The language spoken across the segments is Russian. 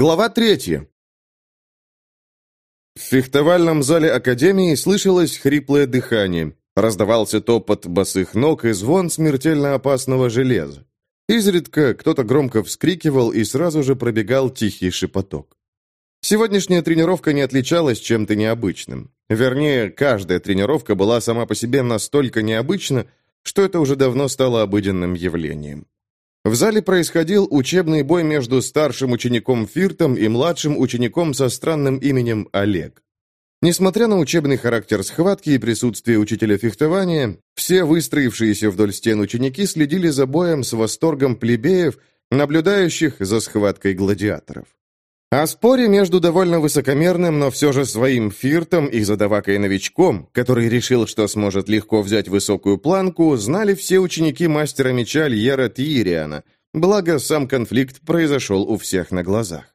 Глава третья. В фехтовальном зале Академии слышалось хриплое дыхание, раздавался топот босых ног и звон смертельно опасного железа. Изредка кто-то громко вскрикивал и сразу же пробегал тихий шепоток. Сегодняшняя тренировка не отличалась чем-то необычным. Вернее, каждая тренировка была сама по себе настолько необычна, что это уже давно стало обыденным явлением. В зале происходил учебный бой между старшим учеником Фиртом и младшим учеником со странным именем Олег. Несмотря на учебный характер схватки и присутствие учителя фехтования, все выстроившиеся вдоль стен ученики следили за боем с восторгом плебеев, наблюдающих за схваткой гладиаторов. О споре между довольно высокомерным, но все же своим фиртом и задавакой-новичком, который решил, что сможет легко взять высокую планку, знали все ученики мастера меча Льера Тиериана, благо сам конфликт произошел у всех на глазах.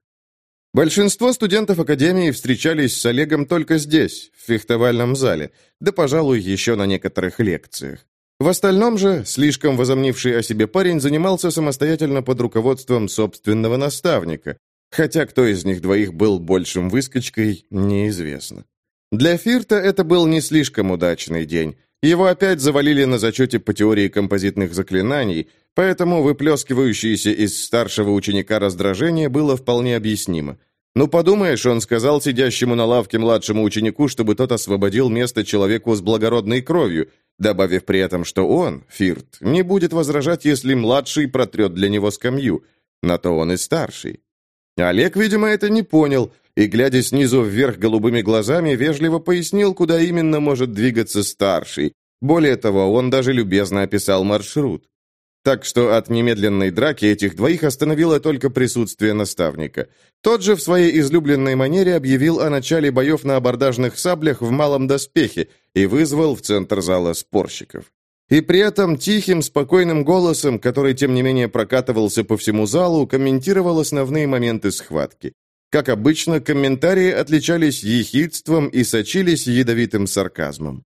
Большинство студентов Академии встречались с Олегом только здесь, в фехтовальном зале, да, пожалуй, еще на некоторых лекциях. В остальном же, слишком возомнивший о себе парень занимался самостоятельно под руководством собственного наставника, хотя кто из них двоих был большим выскочкой, неизвестно. Для Фирта это был не слишком удачный день. Его опять завалили на зачете по теории композитных заклинаний, поэтому выплескивающееся из старшего ученика раздражение было вполне объяснимо. «Ну, подумаешь, он сказал сидящему на лавке младшему ученику, чтобы тот освободил место человеку с благородной кровью, добавив при этом, что он, Фирт, не будет возражать, если младший протрет для него скамью. На то он и старший. Олег, видимо, это не понял, и, глядя снизу вверх голубыми глазами, вежливо пояснил, куда именно может двигаться старший. Более того, он даже любезно описал маршрут. Так что от немедленной драки этих двоих остановило только присутствие наставника. Тот же в своей излюбленной манере объявил о начале боев на абордажных саблях в малом доспехе и вызвал в центр зала спорщиков. И при этом тихим, спокойным голосом, который, тем не менее, прокатывался по всему залу, комментировал основные моменты схватки. Как обычно, комментарии отличались ехидством и сочились ядовитым сарказмом.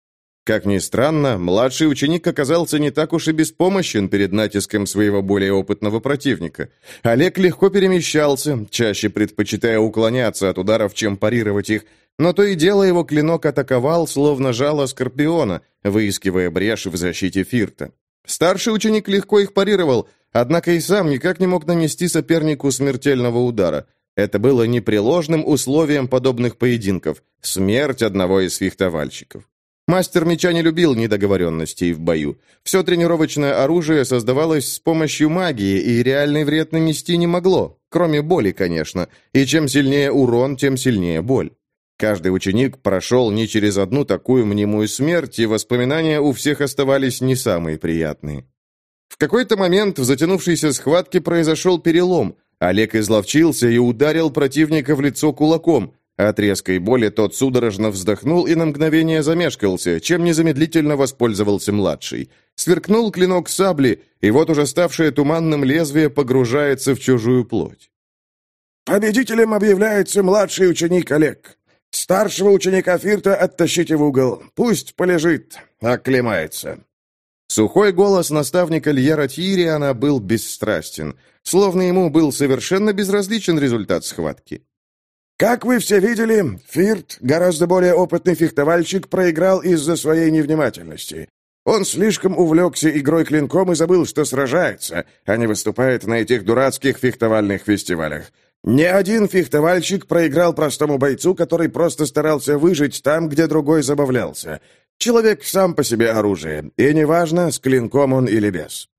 Как ни странно, младший ученик оказался не так уж и беспомощен перед натиском своего более опытного противника. Олег легко перемещался, чаще предпочитая уклоняться от ударов, чем парировать их, но то и дело его клинок атаковал, словно жало скорпиона, выискивая брешь в защите Фирта. Старший ученик легко их парировал, однако и сам никак не мог нанести сопернику смертельного удара. Это было непреложным условием подобных поединков – смерть одного из фехтовальщиков. Мастер меча не любил недоговоренностей в бою. Все тренировочное оружие создавалось с помощью магии, и реальный вред нанести не могло, кроме боли, конечно. И чем сильнее урон, тем сильнее боль. Каждый ученик прошел не через одну такую мнимую смерть, и воспоминания у всех оставались не самые приятные. В какой-то момент в затянувшейся схватке произошел перелом. Олег изловчился и ударил противника в лицо кулаком. От резкой боли тот судорожно вздохнул и на мгновение замешкался, чем незамедлительно воспользовался младший. Сверкнул клинок сабли, и вот уже ставшее туманным лезвие погружается в чужую плоть. «Победителем объявляется младший ученик Олег. Старшего ученика Фирта оттащите в угол. Пусть полежит, оклемается». Сухой голос наставника Льера Тириана был бесстрастен, словно ему был совершенно безразличен результат схватки. «Как вы все видели, Фирт, гораздо более опытный фехтовальщик, проиграл из-за своей невнимательности. Он слишком увлекся игрой клинком и забыл, что сражается, а не выступает на этих дурацких фехтовальных фестивалях. Ни один фехтовальщик проиграл простому бойцу, который просто старался выжить там, где другой забавлялся. Человек сам по себе оружие, и неважно, с клинком он или без.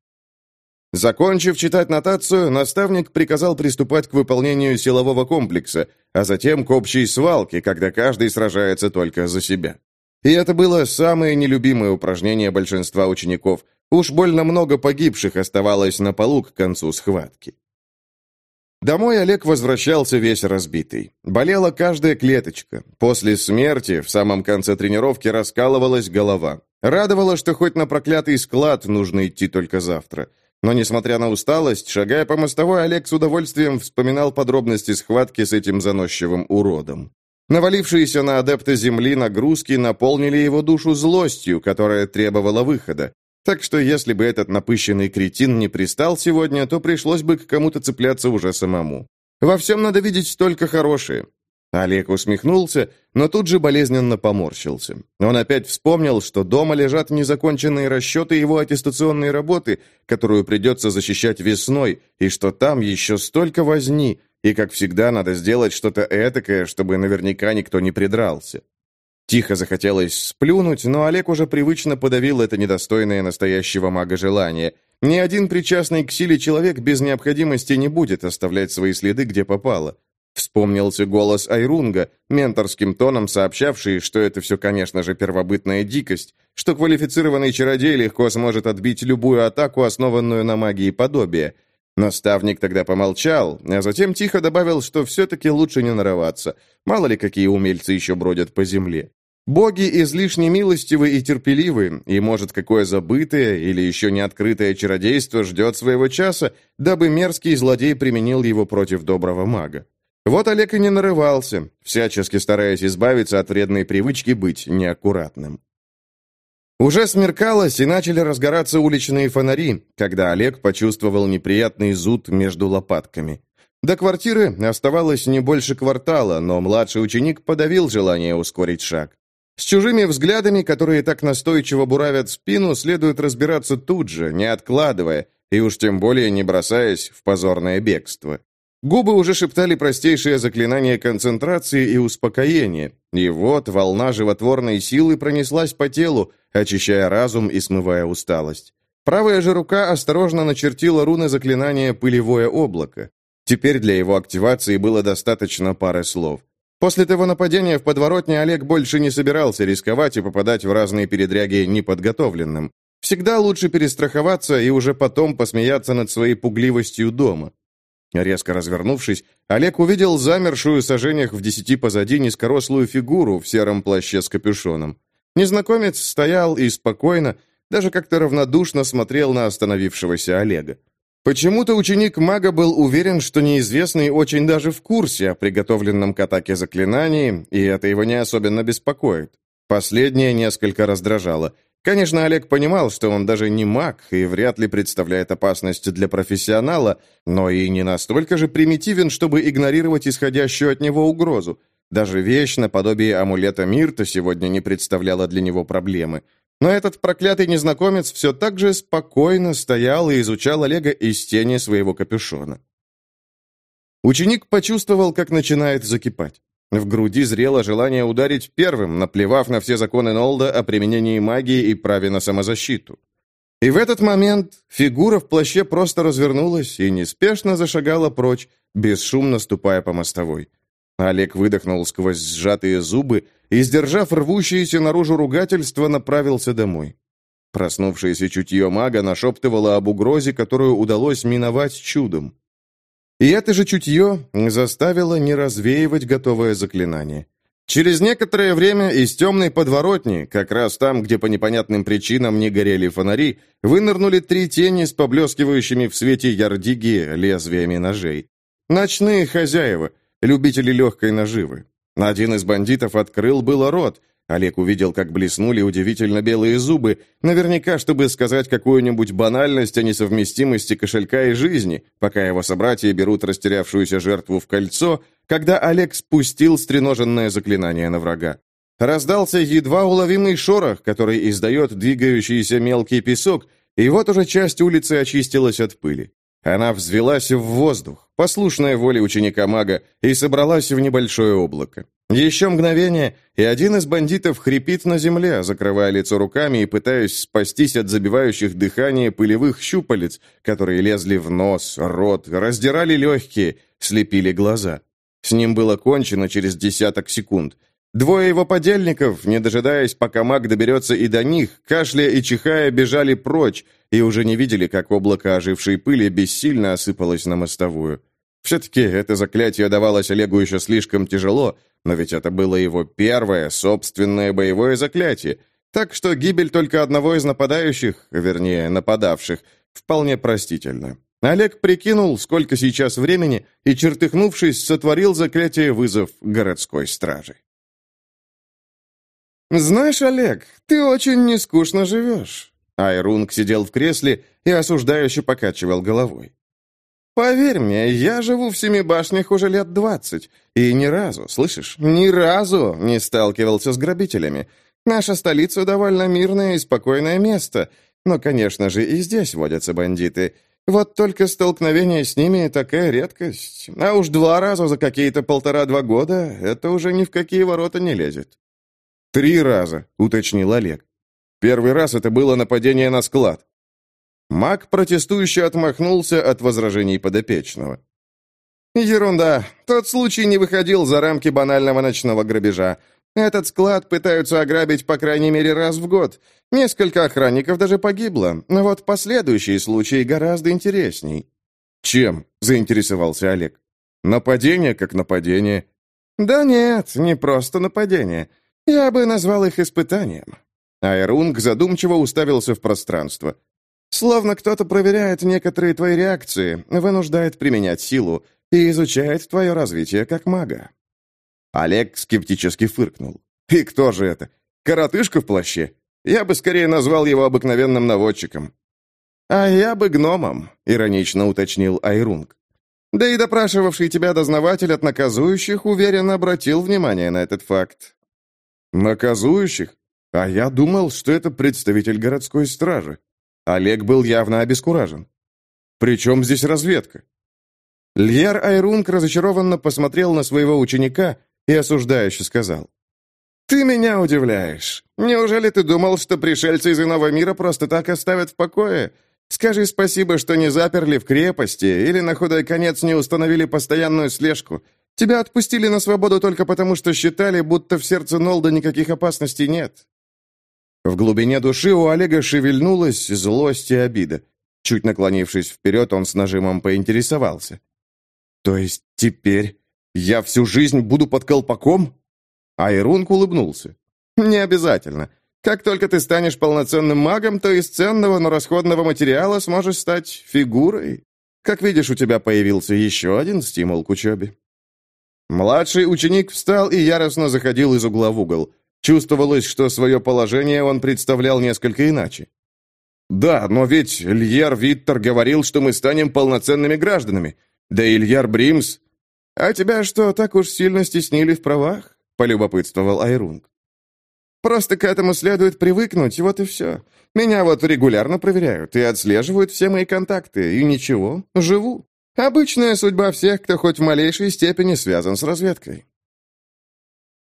Закончив читать нотацию, наставник приказал приступать к выполнению силового комплекса, а затем к общей свалке, когда каждый сражается только за себя. И это было самое нелюбимое упражнение большинства учеников. Уж больно много погибших оставалось на полу к концу схватки. Домой Олег возвращался весь разбитый. Болела каждая клеточка. После смерти, в самом конце тренировки, раскалывалась голова. Радовало, что хоть на проклятый склад нужно идти только завтра. Но, несмотря на усталость, шагая по мостовой, Олег с удовольствием вспоминал подробности схватки с этим заносчивым уродом. Навалившиеся на адепта земли нагрузки наполнили его душу злостью, которая требовала выхода. Так что если бы этот напыщенный кретин не пристал сегодня, то пришлось бы к кому-то цепляться уже самому. Во всем надо видеть только хорошее. Олег усмехнулся, но тут же болезненно поморщился. Он опять вспомнил, что дома лежат незаконченные расчеты его аттестационной работы, которую придется защищать весной, и что там еще столько возни, и, как всегда, надо сделать что-то этакое, чтобы наверняка никто не придрался. Тихо захотелось сплюнуть, но Олег уже привычно подавил это недостойное настоящего мага желание. Ни один причастный к силе человек без необходимости не будет оставлять свои следы, где попало. Вспомнился голос Айрунга, менторским тоном сообщавший, что это все, конечно же, первобытная дикость, что квалифицированный чародей легко сможет отбить любую атаку, основанную на магии подобия. Наставник тогда помолчал, а затем тихо добавил, что все-таки лучше не нарываться. Мало ли, какие умельцы еще бродят по земле. Боги излишне милостивы и терпеливы, и, может, какое забытое или еще не открытое чародейство ждет своего часа, дабы мерзкий злодей применил его против доброго мага. Вот Олег и не нарывался, всячески стараясь избавиться от вредной привычки быть неаккуратным. Уже смеркалось, и начали разгораться уличные фонари, когда Олег почувствовал неприятный зуд между лопатками. До квартиры оставалось не больше квартала, но младший ученик подавил желание ускорить шаг. С чужими взглядами, которые так настойчиво буравят спину, следует разбираться тут же, не откладывая, и уж тем более не бросаясь в позорное бегство. Губы уже шептали простейшее заклинание концентрации и успокоения, и вот волна животворной силы пронеслась по телу, очищая разум и смывая усталость. Правая же рука осторожно начертила руны заклинания «Пылевое облако». Теперь для его активации было достаточно пары слов. После того нападения в подворотне Олег больше не собирался рисковать и попадать в разные передряги неподготовленным. Всегда лучше перестраховаться и уже потом посмеяться над своей пугливостью дома. Резко развернувшись, Олег увидел замершую сожжениях в десяти позади низкорослую фигуру в сером плаще с капюшоном. Незнакомец стоял и спокойно, даже как-то равнодушно смотрел на остановившегося Олега. Почему-то ученик мага был уверен, что неизвестный очень даже в курсе о приготовленном к атаке заклинании, и это его не особенно беспокоит. Последнее несколько раздражало. Конечно, Олег понимал, что он даже не маг и вряд ли представляет опасность для профессионала, но и не настолько же примитивен, чтобы игнорировать исходящую от него угрозу. Даже вещь наподобие амулета Мирта сегодня не представляла для него проблемы. Но этот проклятый незнакомец все так же спокойно стоял и изучал Олега из тени своего капюшона. Ученик почувствовал, как начинает закипать. В груди зрело желание ударить первым, наплевав на все законы Нолда о применении магии и праве на самозащиту. И в этот момент фигура в плаще просто развернулась и неспешно зашагала прочь, бесшумно ступая по мостовой. Олег выдохнул сквозь сжатые зубы и, сдержав рвущееся наружу ругательство, направился домой. Проснувшееся чутье мага нашептывало об угрозе, которую удалось миновать чудом. И это же чутье заставило не развеивать готовое заклинание. Через некоторое время из темной подворотни, как раз там, где по непонятным причинам не горели фонари, вынырнули три тени с поблескивающими в свете ярдиги лезвиями ножей. Ночные хозяева, любители легкой наживы. Один из бандитов открыл было рот, Олег увидел, как блеснули удивительно белые зубы, наверняка, чтобы сказать какую-нибудь банальность о несовместимости кошелька и жизни, пока его собратья берут растерявшуюся жертву в кольцо, когда Олег спустил стреноженное заклинание на врага. Раздался едва уловимый шорох, который издает двигающийся мелкий песок, и вот уже часть улицы очистилась от пыли. Она взвелась в воздух, послушная воле ученика-мага, и собралась в небольшое облако. Еще мгновение, и один из бандитов хрипит на земле, закрывая лицо руками и пытаясь спастись от забивающих дыхание пылевых щупалец, которые лезли в нос, рот, раздирали легкие, слепили глаза. С ним было кончено через десяток секунд. Двое его подельников, не дожидаясь, пока маг доберется и до них, кашляя и чихая, бежали прочь и уже не видели, как облако ожившей пыли бессильно осыпалось на мостовую. Все-таки это заклятие давалось Олегу еще слишком тяжело, но ведь это было его первое собственное боевое заклятие, так что гибель только одного из нападающих, вернее, нападавших, вполне простительна. Олег прикинул, сколько сейчас времени, и, чертыхнувшись, сотворил заклятие вызов городской стражи. «Знаешь, Олег, ты очень нескучно живешь». Айрунг сидел в кресле и осуждающе покачивал головой. Поверь мне, я живу в Семи Башнях уже лет двадцать, и ни разу, слышишь, ни разу не сталкивался с грабителями. Наша столица довольно мирное и спокойное место, но, конечно же, и здесь водятся бандиты. Вот только столкновение с ними такая редкость. А уж два раза за какие-то полтора-два года это уже ни в какие ворота не лезет. «Три раза», — уточнил Олег. «Первый раз это было нападение на склад». Маг протестующе отмахнулся от возражений подопечного. «Ерунда. Тот случай не выходил за рамки банального ночного грабежа. Этот склад пытаются ограбить по крайней мере раз в год. Несколько охранников даже погибло. Но вот последующие случаи гораздо интересней». «Чем?» – заинтересовался Олег. «Нападение как нападение». «Да нет, не просто нападение. Я бы назвал их испытанием». Айрунг задумчиво уставился в пространство. «Словно кто-то проверяет некоторые твои реакции, вынуждает применять силу и изучает твое развитие как мага». Олег скептически фыркнул. «И кто же это? Коротышка в плаще? Я бы скорее назвал его обыкновенным наводчиком». «А я бы гномом», — иронично уточнил Айрунг. «Да и допрашивавший тебя дознаватель от наказующих уверенно обратил внимание на этот факт». «Наказующих? А я думал, что это представитель городской стражи». Олег был явно обескуражен. «При чем здесь разведка?» Льер Айрунг разочарованно посмотрел на своего ученика и осуждающе сказал. «Ты меня удивляешь. Неужели ты думал, что пришельцы из иного мира просто так оставят в покое? Скажи спасибо, что не заперли в крепости или на худой конец не установили постоянную слежку. Тебя отпустили на свободу только потому, что считали, будто в сердце Нолда никаких опасностей нет». В глубине души у Олега шевельнулась злость и обида. Чуть наклонившись вперед, он с нажимом поинтересовался. «То есть теперь я всю жизнь буду под колпаком?» Айрунг улыбнулся. «Не обязательно. Как только ты станешь полноценным магом, то из ценного, но расходного материала сможешь стать фигурой. Как видишь, у тебя появился еще один стимул к учебе». Младший ученик встал и яростно заходил из угла в угол. Чувствовалось, что свое положение он представлял несколько иначе. «Да, но ведь Льер Виттер говорил, что мы станем полноценными гражданами. Да и Ильяр Бримс «А тебя что, так уж сильно стеснили в правах?» — полюбопытствовал Айрунг. «Просто к этому следует привыкнуть, вот и все. Меня вот регулярно проверяют и отслеживают все мои контакты, и ничего, живу. Обычная судьба всех, кто хоть в малейшей степени связан с разведкой».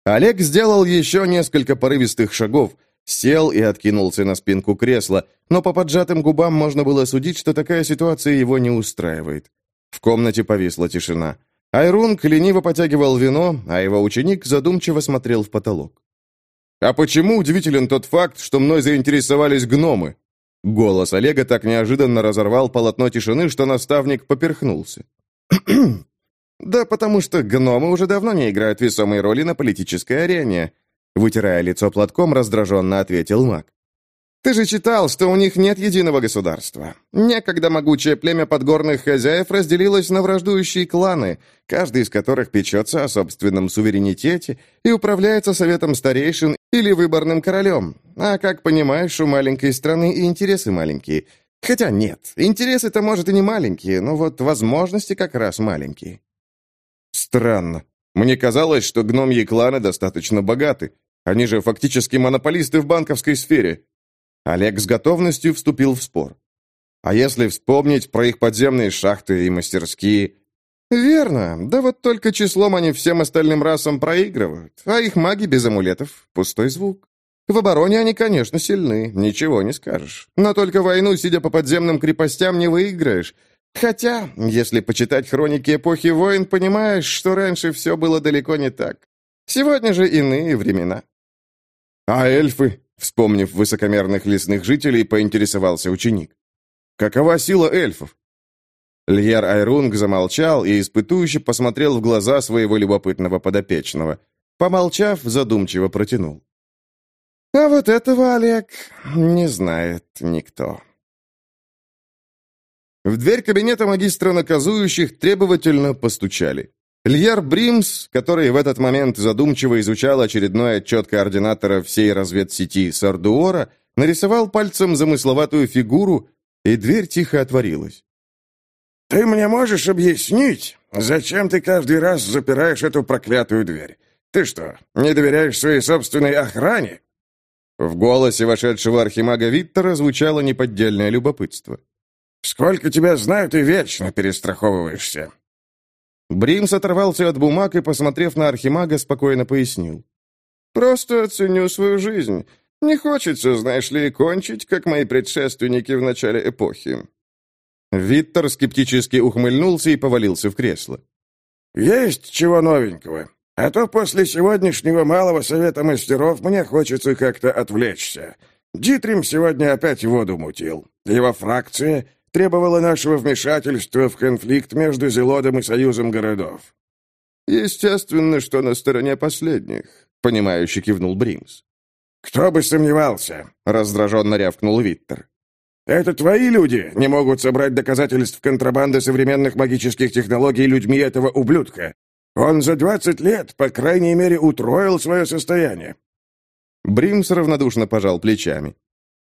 Олег сделал еще несколько порывистых шагов, сел и откинулся на спинку кресла, но по поджатым губам можно было судить, что такая ситуация его не устраивает. В комнате повисла тишина. Айрунг лениво потягивал вино, а его ученик задумчиво смотрел в потолок. «А почему удивителен тот факт, что мной заинтересовались гномы?» Голос Олега так неожиданно разорвал полотно тишины, что наставник поперхнулся. «Да потому что гномы уже давно не играют весомой роли на политической арене», вытирая лицо платком, раздраженно ответил маг. Ты же читал, что у них нет единого государства. Некогда могучее племя подгорных хозяев разделилось на враждующие кланы, каждый из которых печется о собственном суверенитете и управляется советом старейшин или выборным королем. А как понимаешь, у маленькой страны и интересы маленькие. Хотя нет, интересы-то, может, и не маленькие, но вот возможности как раз маленькие. Странно. Мне казалось, что гномьи кланы достаточно богаты. Они же фактически монополисты в банковской сфере. Олег с готовностью вступил в спор. А если вспомнить про их подземные шахты и мастерские... Верно, да вот только числом они всем остальным расам проигрывают, а их маги без амулетов — пустой звук. В обороне они, конечно, сильны, ничего не скажешь. Но только войну, сидя по подземным крепостям, не выиграешь. Хотя, если почитать хроники эпохи войн, понимаешь, что раньше все было далеко не так. Сегодня же иные времена. А эльфы? Вспомнив высокомерных лесных жителей, поинтересовался ученик. «Какова сила эльфов?» Льер Айрунг замолчал и испытующе посмотрел в глаза своего любопытного подопечного. Помолчав, задумчиво протянул. «А вот этого, Олег, не знает никто». В дверь кабинета магистра наказующих требовательно постучали. Льер Бримс, который в этот момент задумчиво изучал очередной отчет координатора всей разведсети Сардуора, нарисовал пальцем замысловатую фигуру, и дверь тихо отворилась. «Ты мне можешь объяснить, зачем ты каждый раз запираешь эту проклятую дверь? Ты что, не доверяешь своей собственной охране?» В голосе вошедшего архимага Виттера звучало неподдельное любопытство. «Сколько тебя знаю, ты вечно перестраховываешься». Бримс оторвался от бумаг и, посмотрев на архимага, спокойно пояснил. «Просто оценю свою жизнь. Не хочется, знаешь ли, кончить, как мои предшественники в начале эпохи». Виттер скептически ухмыльнулся и повалился в кресло. «Есть чего новенького. А то после сегодняшнего малого совета мастеров мне хочется как-то отвлечься. Дитрим сегодня опять воду мутил. Его фракция требовала нашего вмешательства в конфликт между Зелодом и Союзом городов. «Естественно, что на стороне последних», — понимающе кивнул Бримс. «Кто бы сомневался», — раздраженно рявкнул Виттер. «Это твои люди не могут собрать доказательств контрабанды современных магических технологий людьми этого ублюдка. Он за двадцать лет, по крайней мере, утроил свое состояние». Бримс равнодушно пожал плечами.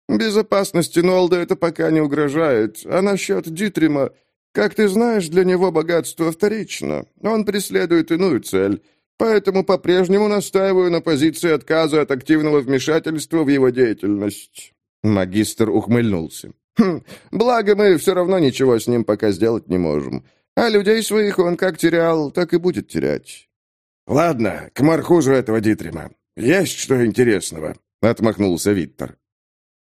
«Безопасности Нолда это пока не угрожает, а насчет Дитрима, как ты знаешь, для него богатство вторично. Он преследует иную цель, поэтому по-прежнему настаиваю на позиции отказа от активного вмешательства в его деятельность». Магистр ухмыльнулся. «Хм, благо мы все равно ничего с ним пока сделать не можем. А людей своих он как терял, так и будет терять». «Ладно, к Мархузу этого Дитрима. Есть что интересного?» — отмахнулся Виттер.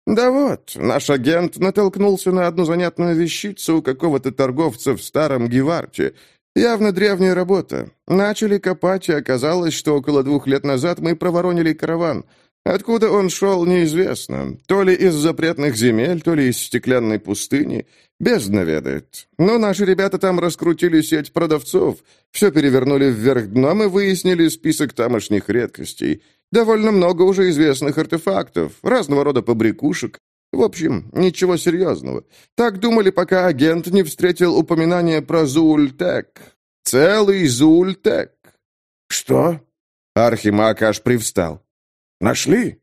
«Да вот, наш агент натолкнулся на одну занятную вещицу у какого-то торговца в старом Геварте. Явно древняя работа. Начали копать, и оказалось, что около двух лет назад мы проворонили караван. Откуда он шел, неизвестно. То ли из запретных земель, то ли из стеклянной пустыни. Бездна ведает. Но наши ребята там раскрутили сеть продавцов, все перевернули вверх дном и выяснили список тамошних редкостей. Довольно много уже известных артефактов, разного рода побрякушек. В общем, ничего серьезного. Так думали, пока агент не встретил упоминание про Зультек. Целый Зультек. «Что?» Архимаг аж привстал. «Нашли?»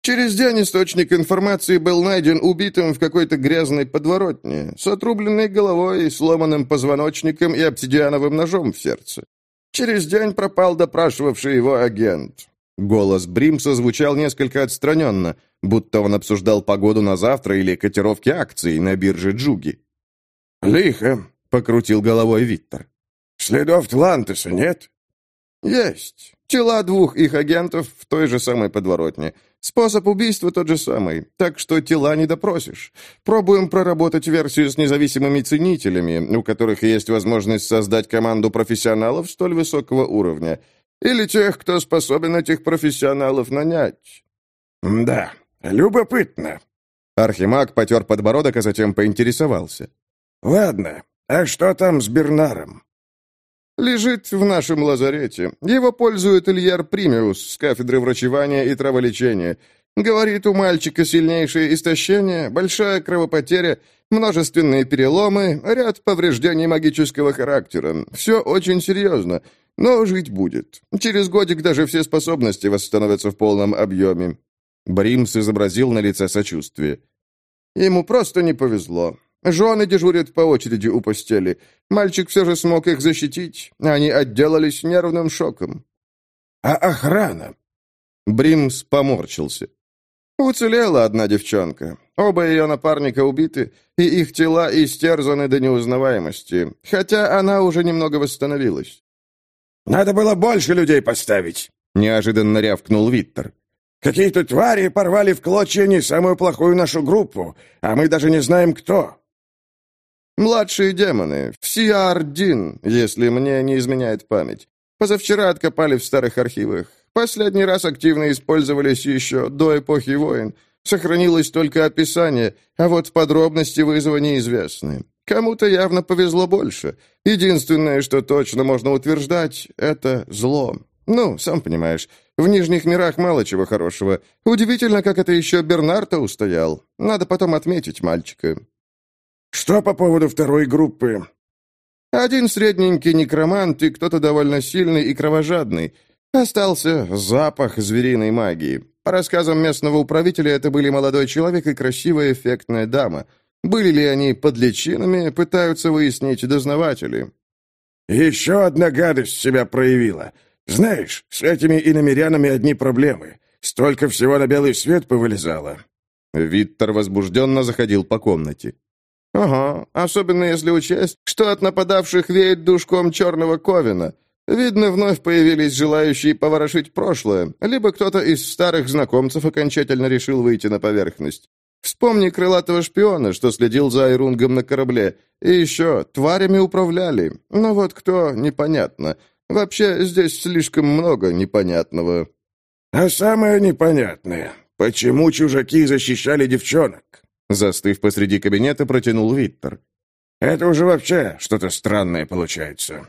Через день источник информации был найден убитым в какой-то грязной подворотне, с отрубленной головой, сломанным позвоночником и обсидиановым ножом в сердце. Через день пропал допрашивавший его агент. Голос Бримса звучал несколько отстраненно, будто он обсуждал погоду на завтра или котировки акций на бирже Джуги. «Лихо», — покрутил головой Виктор. «Следов Тлантеса нет?» «Есть. Тела двух их агентов в той же самой подворотне. Способ убийства тот же самый, так что тела не допросишь. Пробуем проработать версию с независимыми ценителями, у которых есть возможность создать команду профессионалов столь высокого уровня. Или тех, кто способен этих профессионалов нанять. Да, любопытно. Архимаг потер подбородок, а затем поинтересовался. Ладно, а что там с Бернаром? «Лежит в нашем лазарете. Его пользует Ильяр Примиус с кафедры врачевания и траволечения. Говорит, у мальчика сильнейшее истощение, большая кровопотеря, множественные переломы, ряд повреждений магического характера. Все очень серьезно, но жить будет. Через годик даже все способности восстановятся в полном объеме». Бримс изобразил на лице сочувствие. «Ему просто не повезло. Жены дежурят по очереди у постели. Мальчик все же смог их защитить. Они отделались нервным шоком. А охрана? Бримс поморщился. Уцелела одна девчонка. Оба ее напарника убиты, и их тела истерзаны до неузнаваемости, хотя она уже немного восстановилась. «Надо было больше людей поставить», — неожиданно рявкнул Виттер. «Какие-то твари порвали в клочья не самую плохую нашу группу, а мы даже не знаем, кто». «Младшие демоны, в Сиардин, если мне не изменяет память. Позавчера откопали в старых архивах. Последний раз активно использовались еще до эпохи войн. Сохранилось только описание, а вот подробности вызова неизвестны. Кому-то явно повезло больше. Единственное, что точно можно утверждать, это зло. Ну, сам понимаешь, в Нижних мирах мало чего хорошего. Удивительно, как это еще Бернарта устоял. Надо потом отметить мальчика. Что по поводу второй группы? Один средненький некромант и кто-то довольно сильный и кровожадный. Остался запах звериной магии. По рассказам местного управителя, это были молодой человек и красивая эффектная дама. Были ли они под личинами, пытаются выяснить дознаватели. «Еще одна гадость себя проявила. Знаешь, с этими иномерянами одни проблемы. Столько всего на белый свет повылезало». Виттер возбужденно заходил по комнате. «Ага, особенно если учесть, что от нападавших веет душком черного ковина. Видно, вновь появились желающие поворошить прошлое, либо кто-то из старых знакомцев окончательно решил выйти на поверхность. Вспомни крылатого шпиона, что следил за Айрунгом на корабле. И еще, тварями управляли. Но вот кто, непонятно. Вообще, здесь слишком много непонятного». «А самое непонятное, почему чужаки защищали девчонок?» Застыв посреди кабинета, протянул Виттер. «Это уже вообще что-то странное получается».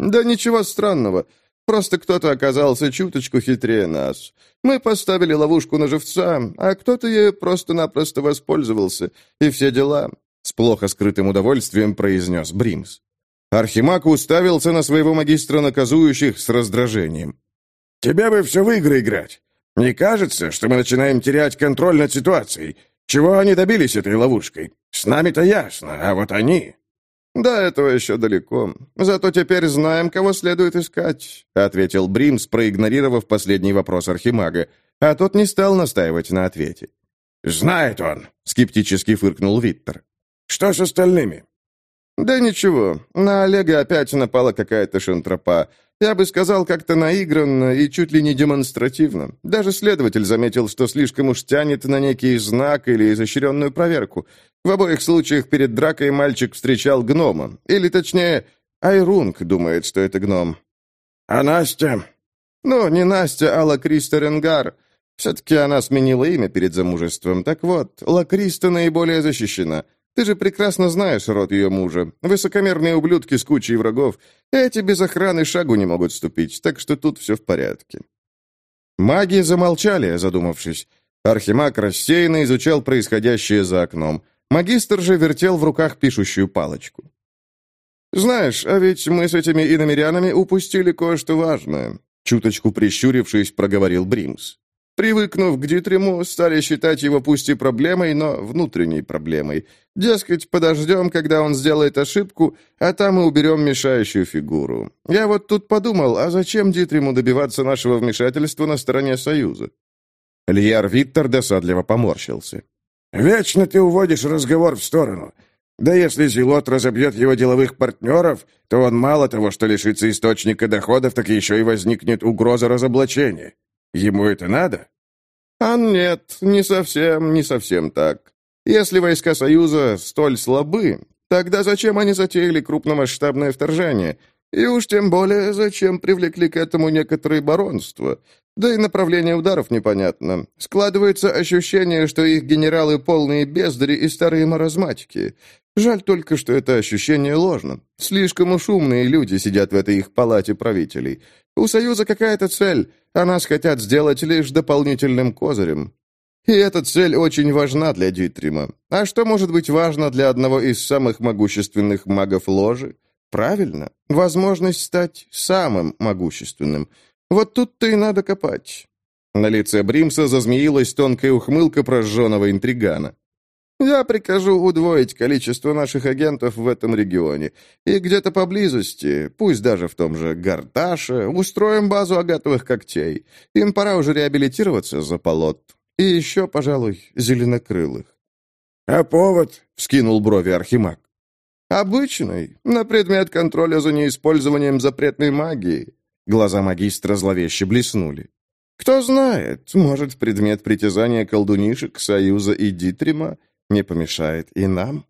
«Да ничего странного. Просто кто-то оказался чуточку хитрее нас. Мы поставили ловушку на живца, а кто-то ею просто-напросто воспользовался. И все дела», — с плохо скрытым удовольствием произнес Бримс. Архимаг уставился на своего магистра наказующих с раздражением. «Тебе бы все в игры играть. Не кажется, что мы начинаем терять контроль над ситуацией? Чего они добились этой ловушкой? С нами-то ясно, а вот они...» «До этого еще далеко. Зато теперь знаем, кого следует искать», — ответил Бримс, проигнорировав последний вопрос Архимага, а тот не стал настаивать на ответе. «Знает он», — скептически фыркнул Виттер. «Что с остальными?» «Да ничего. На Олега опять напала какая-то шантропа. Я бы сказал, как-то наигранно и чуть ли не демонстративно. Даже следователь заметил, что слишком уж тянет на некий знак или изощренную проверку. В обоих случаях перед дракой мальчик встречал гнома. Или, точнее, Айрунг думает, что это гном. «А Настя?» «Ну, не Настя, а Лакриста Ренгар. Все-таки она сменила имя перед замужеством. Так вот, Лакриста наиболее защищена». Ты же прекрасно знаешь род ее мужа. Высокомерные ублюдки с кучей врагов. Эти без охраны шагу не могут ступить, так что тут все в порядке». Маги замолчали, задумавшись. Архимаг рассеянно изучал происходящее за окном. Магистр же вертел в руках пишущую палочку. «Знаешь, а ведь мы с этими иномерянами упустили кое-что важное», чуточку прищурившись, проговорил Бримс. Привыкнув к Дитриму, стали считать его пусть и проблемой, но внутренней проблемой. Дескать, подождем, когда он сделает ошибку, а там мы уберем мешающую фигуру. Я вот тут подумал, а зачем Дитриму добиваться нашего вмешательства на стороне Союза? Льяр Виттер досадливо поморщился. «Вечно ты уводишь разговор в сторону. Да если Зелот разобьет его деловых партнеров, то он мало того, что лишится источника доходов, так еще и возникнет угроза разоблачения. Ему это надо? А нет, не совсем, не совсем так. Если войска Союза столь слабы, тогда зачем они затеяли крупномасштабное вторжение? И уж тем более, зачем привлекли к этому некоторые баронства? Да и направление ударов непонятно. Складывается ощущение, что их генералы полные бездари и старые маразматики. Жаль только, что это ощущение ложно. Слишком уж умные люди сидят в этой их палате правителей. У Союза какая-то цель, а нас хотят сделать лишь дополнительным козырем. И эта цель очень важна для Дитрима. А что может быть важно для одного из самых могущественных магов ложи? Правильно, возможность стать самым могущественным. Вот тут-то и надо копать. На лице Бримса зазмеилась тонкая ухмылка прожженного интригана. Я прикажу удвоить количество наших агентов в этом регионе. И где-то поблизости, пусть даже в том же Гарташе, устроим базу агатовых когтей. Им пора уже реабилитироваться за полот. И еще, пожалуй, зеленокрылых. «А повод?» — вскинул брови Архимаг. «Обычный, на предмет контроля за неиспользованием запретной магии». Глаза магистра зловеще блеснули. «Кто знает, может, предмет притязания колдунишек Союза и Дитрима — не помешает и нам.